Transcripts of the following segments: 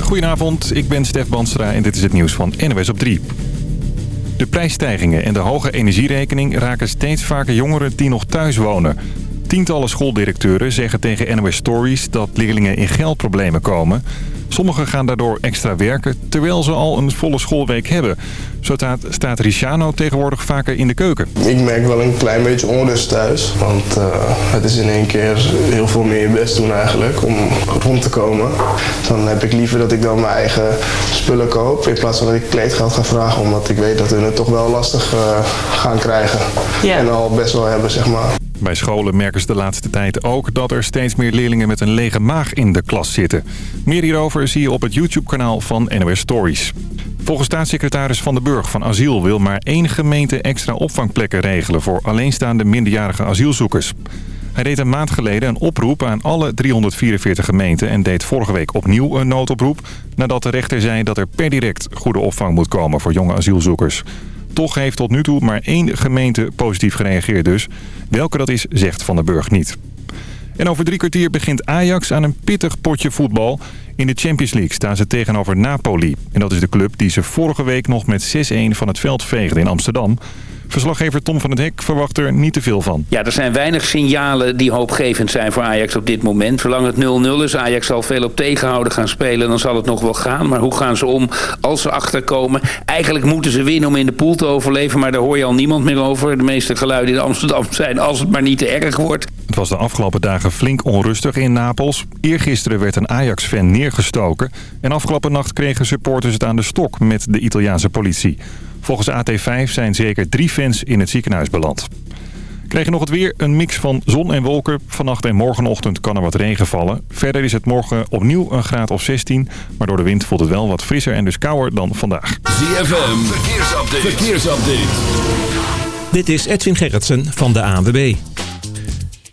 Goedenavond, ik ben Stef Banstra en dit is het nieuws van NOS op 3. De prijsstijgingen en de hoge energierekening raken steeds vaker jongeren die nog thuis wonen. Tientallen schooldirecteuren zeggen tegen NOS Stories dat leerlingen in geldproblemen komen. Sommigen gaan daardoor extra werken terwijl ze al een volle schoolweek hebben. Zo staat, Riciano tegenwoordig vaker in de keuken. Ik merk wel een klein beetje onrust thuis. Want uh, het is in één keer heel veel meer je best doen eigenlijk om rond te komen. Dan heb ik liever dat ik dan mijn eigen spullen koop. In plaats van dat ik kleedgeld ga vragen. Omdat ik weet dat hun het toch wel lastig uh, gaan krijgen. Ja. En al best wel hebben zeg maar. Bij scholen merken ze de laatste tijd ook dat er steeds meer leerlingen met een lege maag in de klas zitten. Meer hierover zie je op het YouTube-kanaal van NOS Stories. Volgens staatssecretaris Van den Burg van Asiel wil maar één gemeente extra opvangplekken regelen voor alleenstaande minderjarige asielzoekers. Hij deed een maand geleden een oproep aan alle 344 gemeenten en deed vorige week opnieuw een noodoproep nadat de rechter zei dat er per direct goede opvang moet komen voor jonge asielzoekers. Toch heeft tot nu toe maar één gemeente positief gereageerd dus. Welke dat is, zegt Van den Burg niet. En over drie kwartier begint Ajax aan een pittig potje voetbal. In de Champions League staan ze tegenover Napoli. En dat is de club die ze vorige week nog met 6-1 van het veld veegde in Amsterdam. Verslaggever Tom van het Hek verwacht er niet te veel van. Ja, er zijn weinig signalen die hoopgevend zijn voor Ajax op dit moment. Zolang het 0-0 is, Ajax zal veel op tegenhouden gaan spelen... dan zal het nog wel gaan. Maar hoe gaan ze om als ze achterkomen? Eigenlijk moeten ze winnen om in de pool te overleven... maar daar hoor je al niemand meer over. De meeste geluiden in Amsterdam zijn als het maar niet te erg wordt. Het was de afgelopen dagen flink onrustig in Napels. Eergisteren werd een Ajax-fan neergestoken... en afgelopen nacht kregen supporters het aan de stok met de Italiaanse politie. Volgens AT5 zijn zeker drie fans in het ziekenhuis beland. Krijg je nog het weer? Een mix van zon en wolken. Vannacht en morgenochtend kan er wat regen vallen. Verder is het morgen opnieuw een graad of 16. Maar door de wind voelt het wel wat frisser en dus kouder dan vandaag. ZFM, verkeersupdate. verkeersupdate. Dit is Edwin Gerritsen van de ANWB.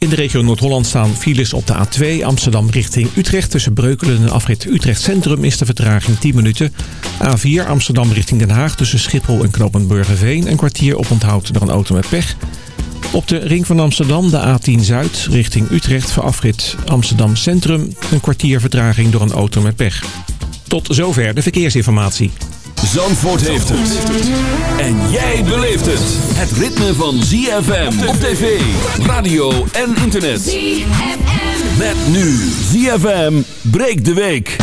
In de regio Noord-Holland staan files op de A2 Amsterdam richting Utrecht. Tussen Breukelen en afrit Utrecht Centrum is de vertraging 10 minuten. A4 Amsterdam richting Den Haag tussen Schiphol en Knopenburgerveen. Een kwartier op onthoud door een auto met pech. Op de ring van Amsterdam de A10 Zuid richting Utrecht voor afrit Amsterdam Centrum. Een kwartier vertraging door een auto met pech. Tot zover de verkeersinformatie. Zandvoort heeft het. En jij beleeft het. Het ritme van ZFM op tv, radio en internet. ZFM. Met nu ZFM breekt de week.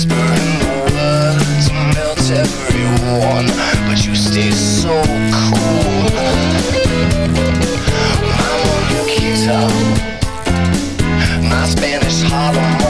seven everyone, but you stay so cool. I'm on your guitar, my Spanish Harlem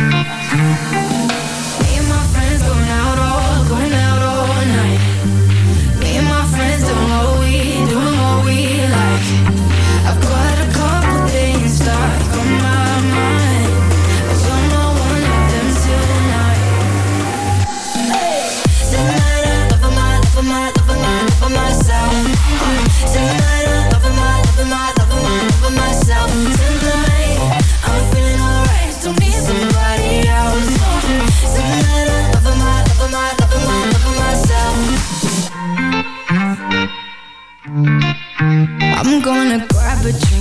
I'm gonna grab a drink.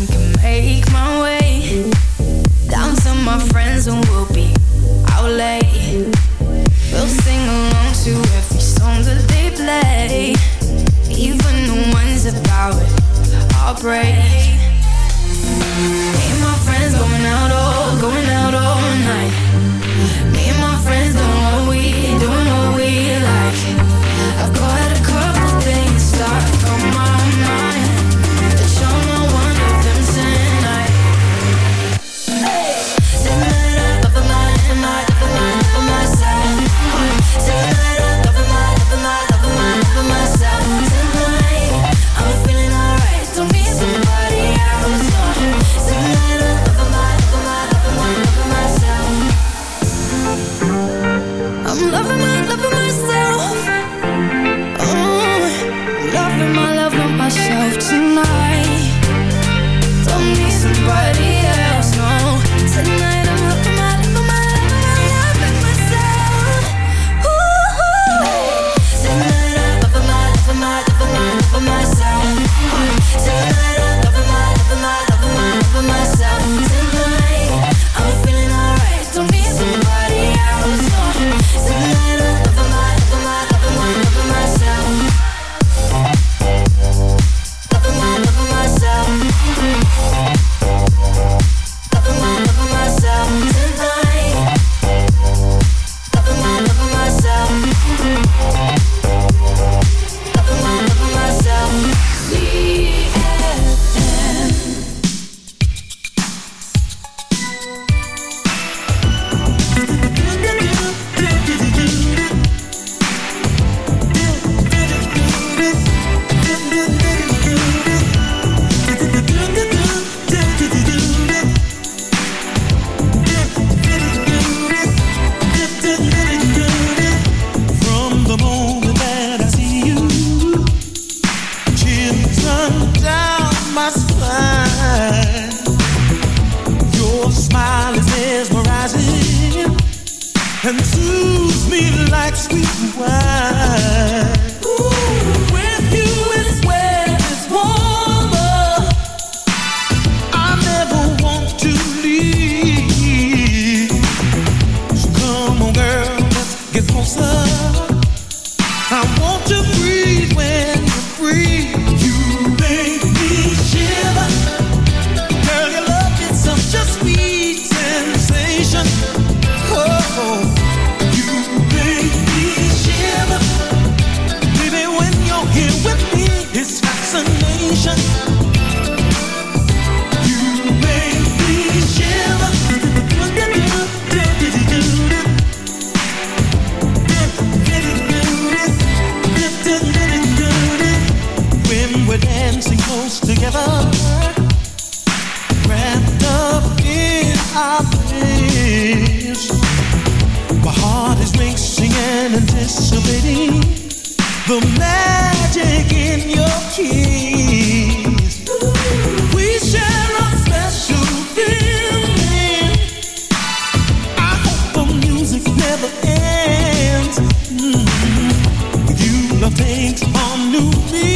me.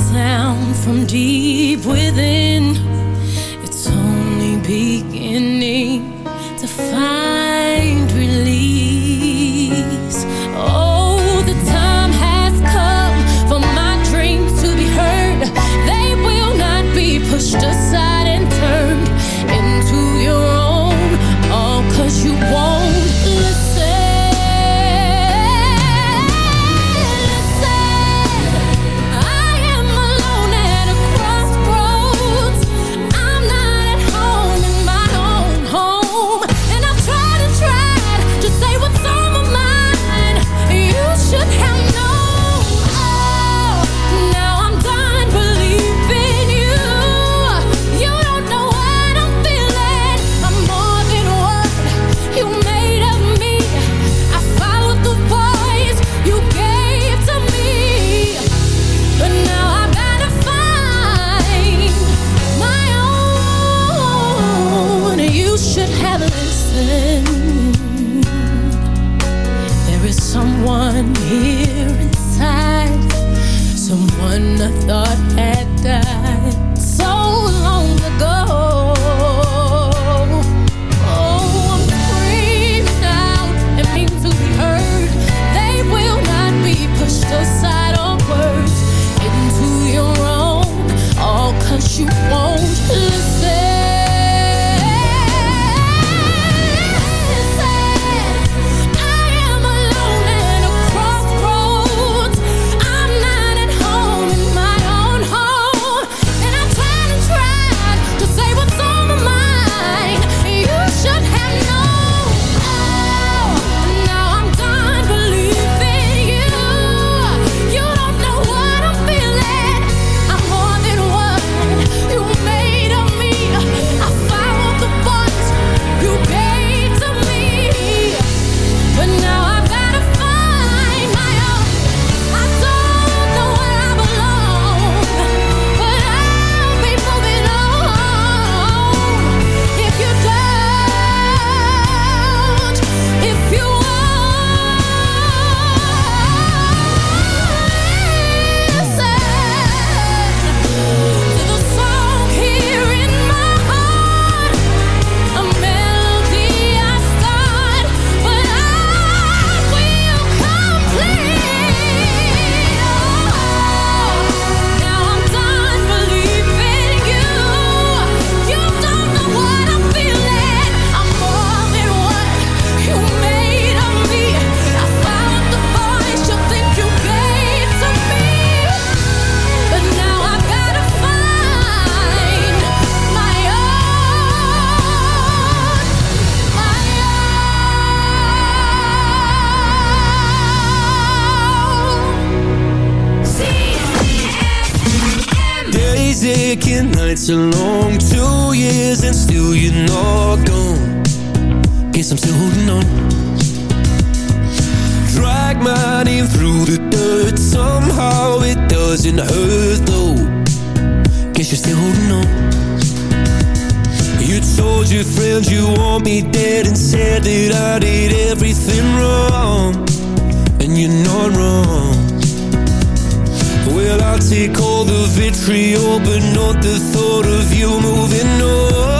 sound from deep within. It's only beginning to find. of vitriol, but not the thought of you moving on.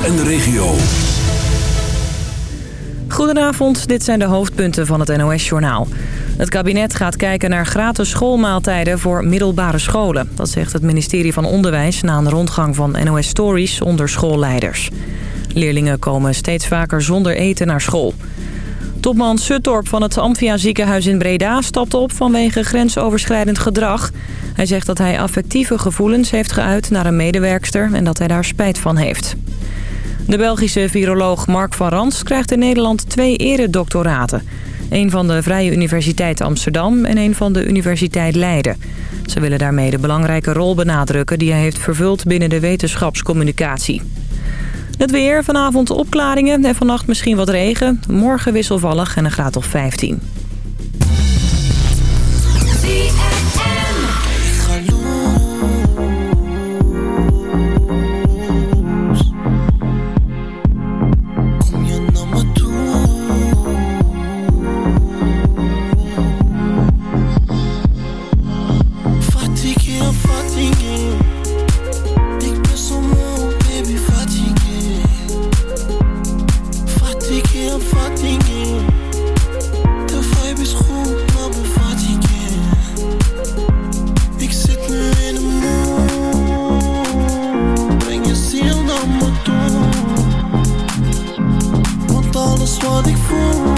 En de regio. Goedenavond, dit zijn de hoofdpunten van het NOS-journaal. Het kabinet gaat kijken naar gratis schoolmaaltijden voor middelbare scholen. Dat zegt het ministerie van Onderwijs na een rondgang van NOS Stories onder schoolleiders. Leerlingen komen steeds vaker zonder eten naar school. Topman Suttorp van het Amphia ziekenhuis in Breda stapte op vanwege grensoverschrijdend gedrag. Hij zegt dat hij affectieve gevoelens heeft geuit naar een medewerkster en dat hij daar spijt van heeft. De Belgische viroloog Mark van Rans krijgt in Nederland twee eredoctoraten. Een van de Vrije Universiteit Amsterdam en een van de Universiteit Leiden. Ze willen daarmee de belangrijke rol benadrukken die hij heeft vervuld binnen de wetenschapscommunicatie. Het weer, vanavond opklaringen en vannacht misschien wat regen. Morgen wisselvallig en een graad of 15. wat ik voel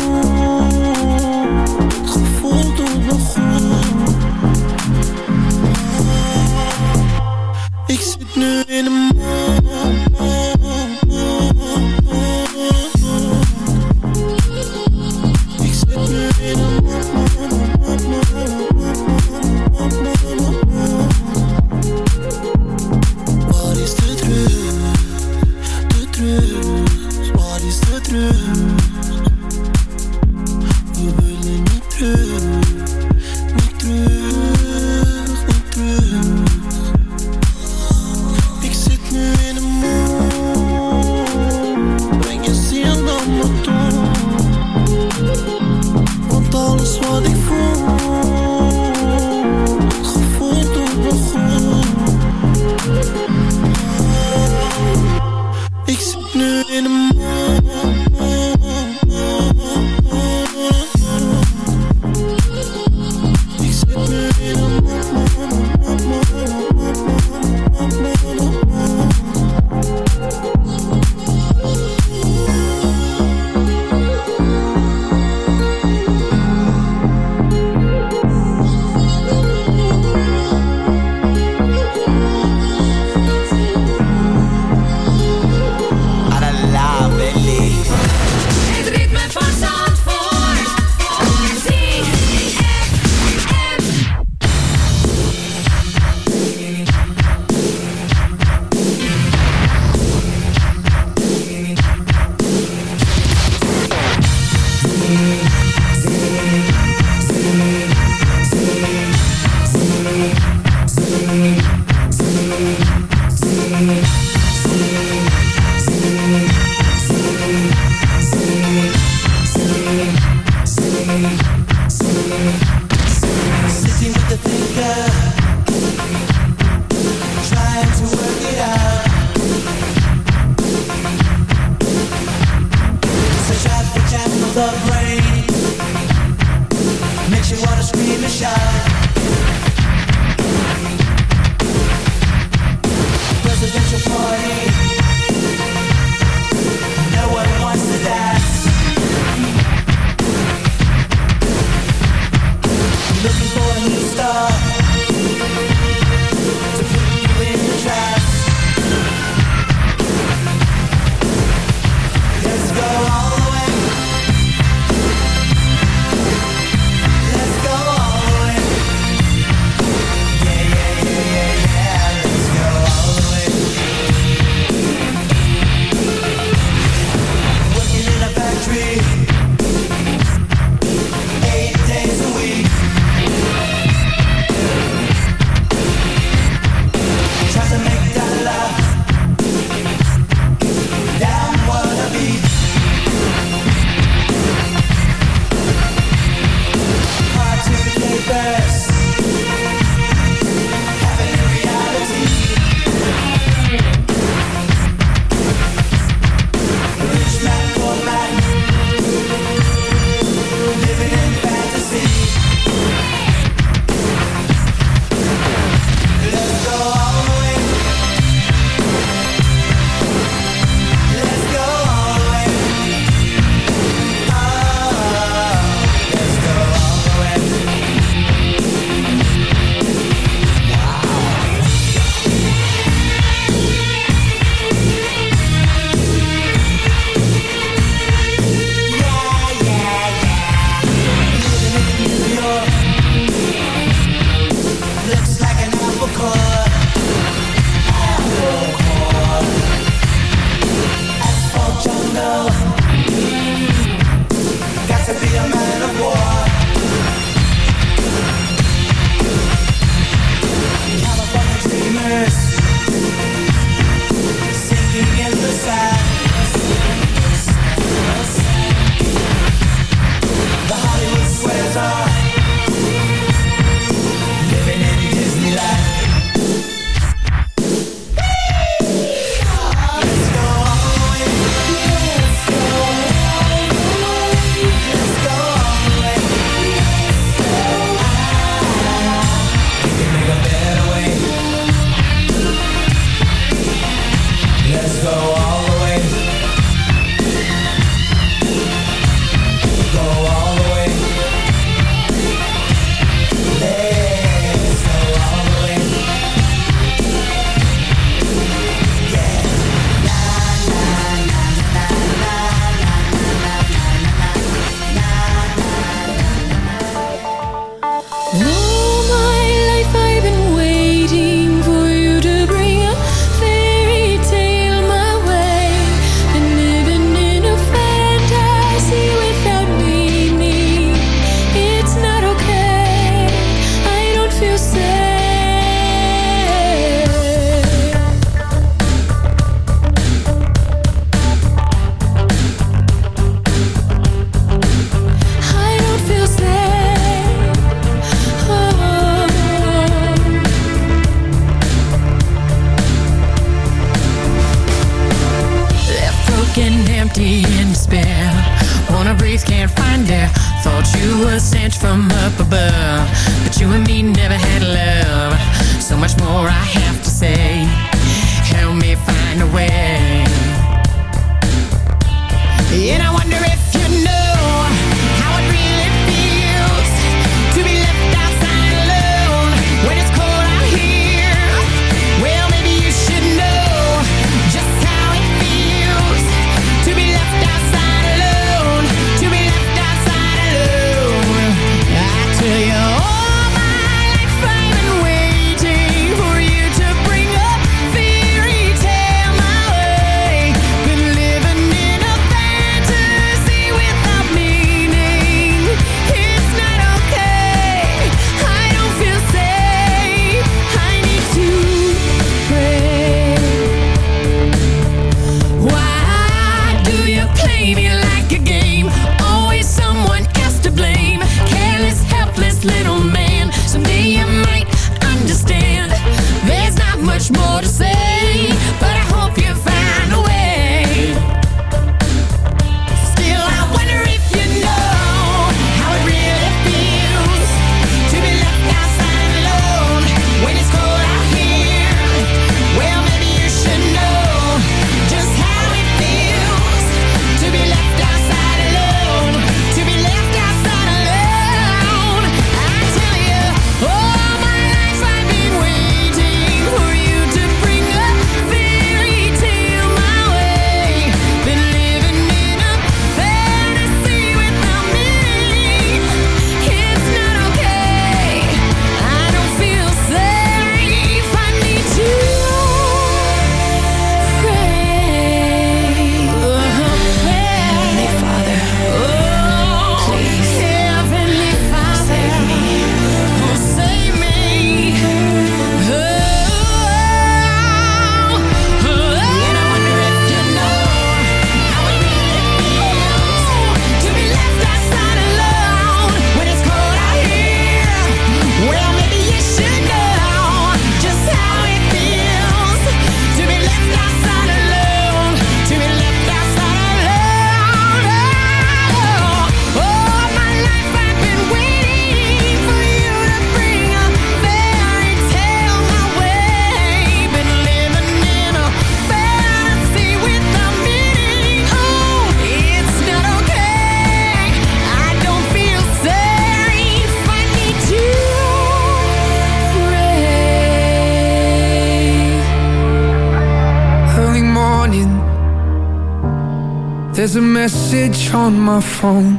on my phone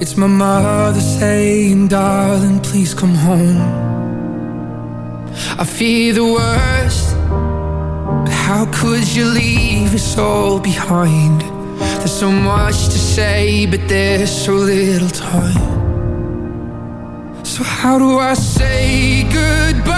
It's my mother saying, darling, please come home I fear the worst But how could you leave us all behind? There's so much to say, but there's so little time So how do I say goodbye?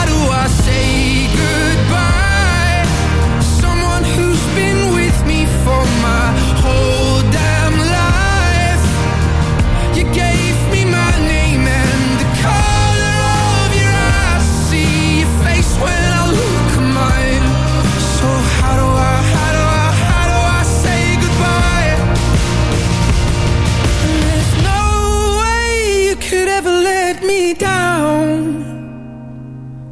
I say goodbye.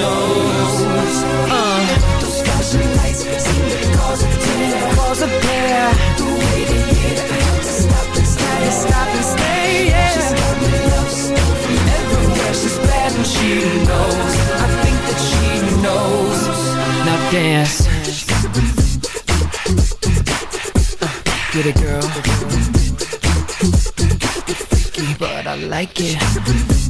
Knows. Uh, those flashing lights seem to cause a tear, cause a pair. The way they hit, I had to stop and stare, stop and stay. Yeah. She's got me love from everywhere. She's bad and she knows. I think that she knows. Now dance. Uh, get it, girl. freaky, but I like it.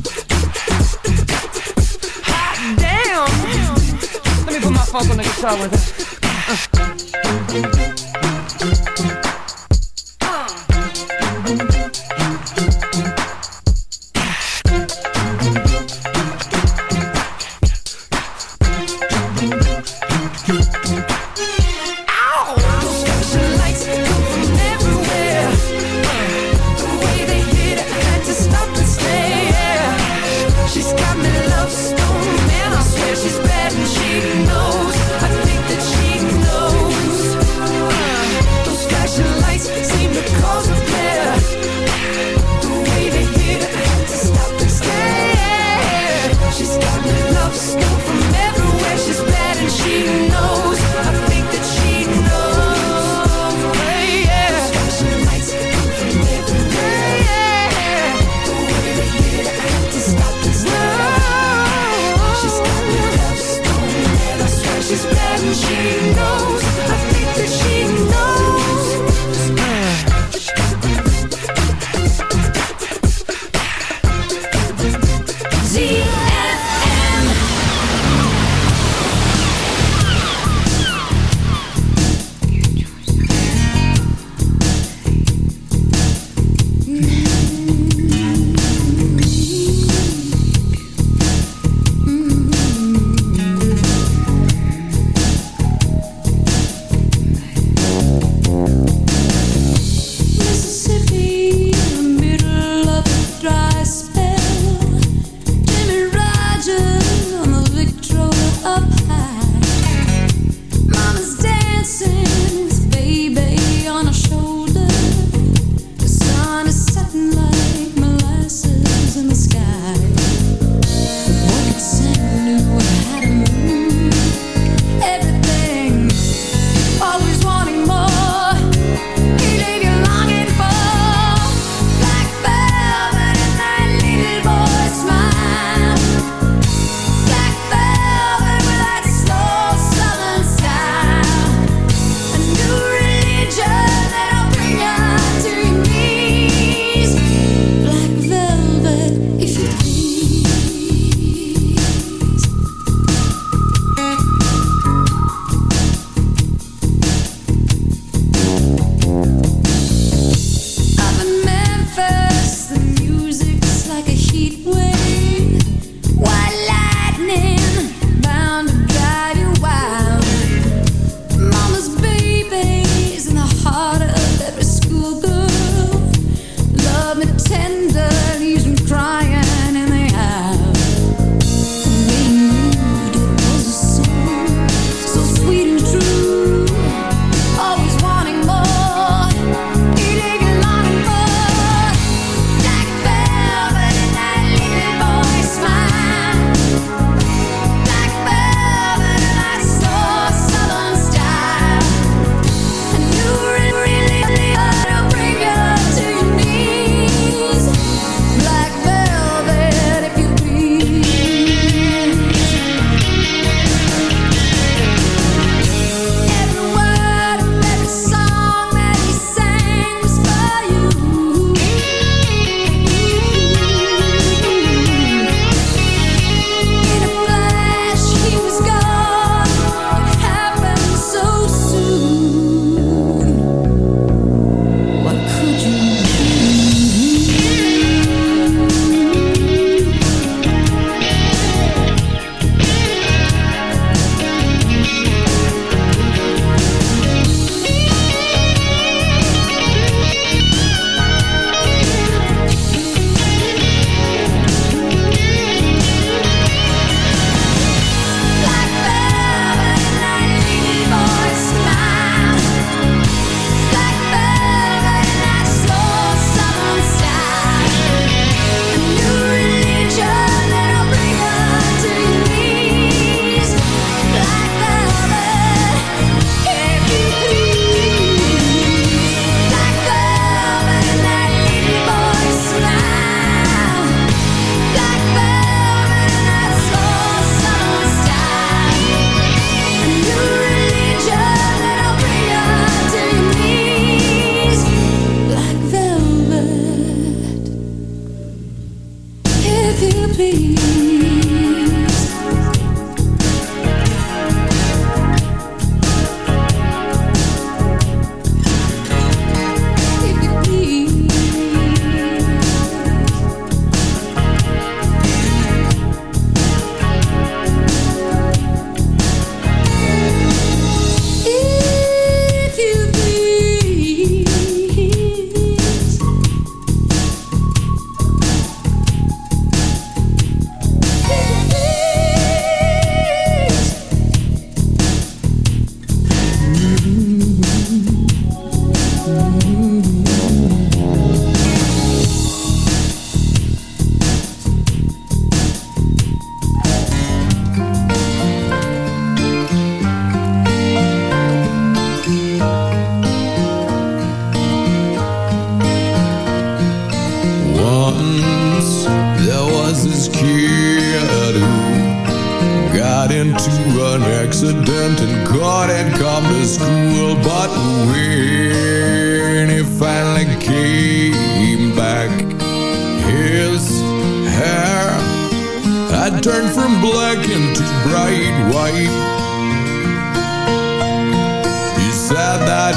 Let me put my funk on the guitar with it.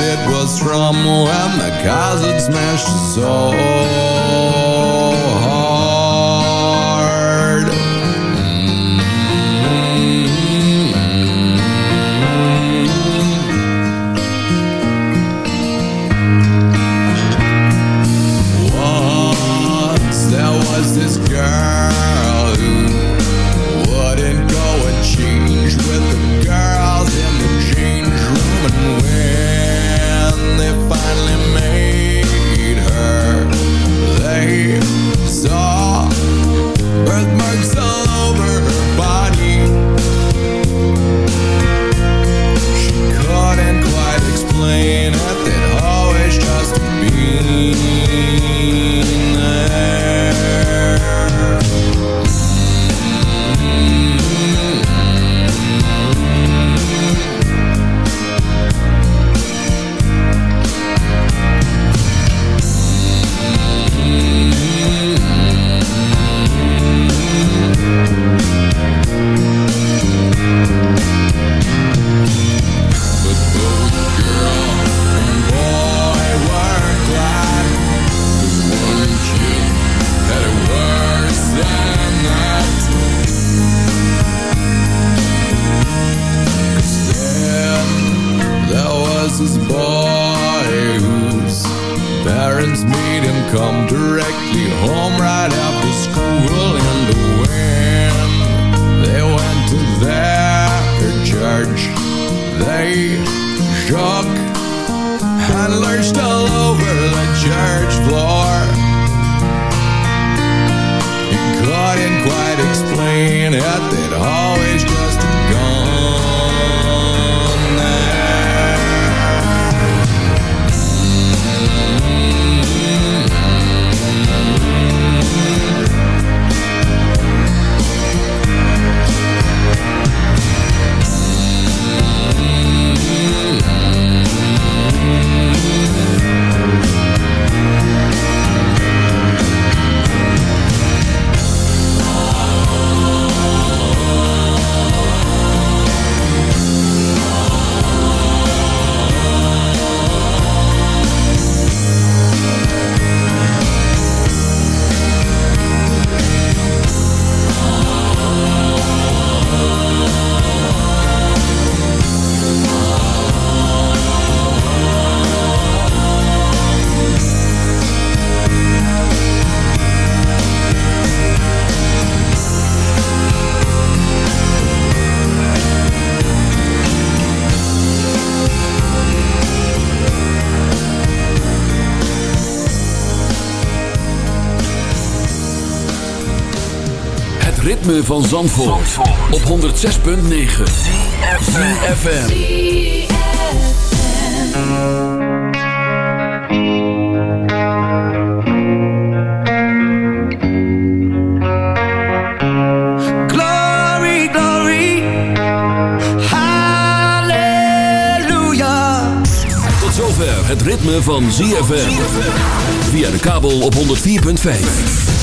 it was from when the cars had smashed his soul explain it. van Zandvoort, op 106.9 ZFM Glory, glory. Hallelujah Tot zover het ritme van ZFM Via de kabel op 104.5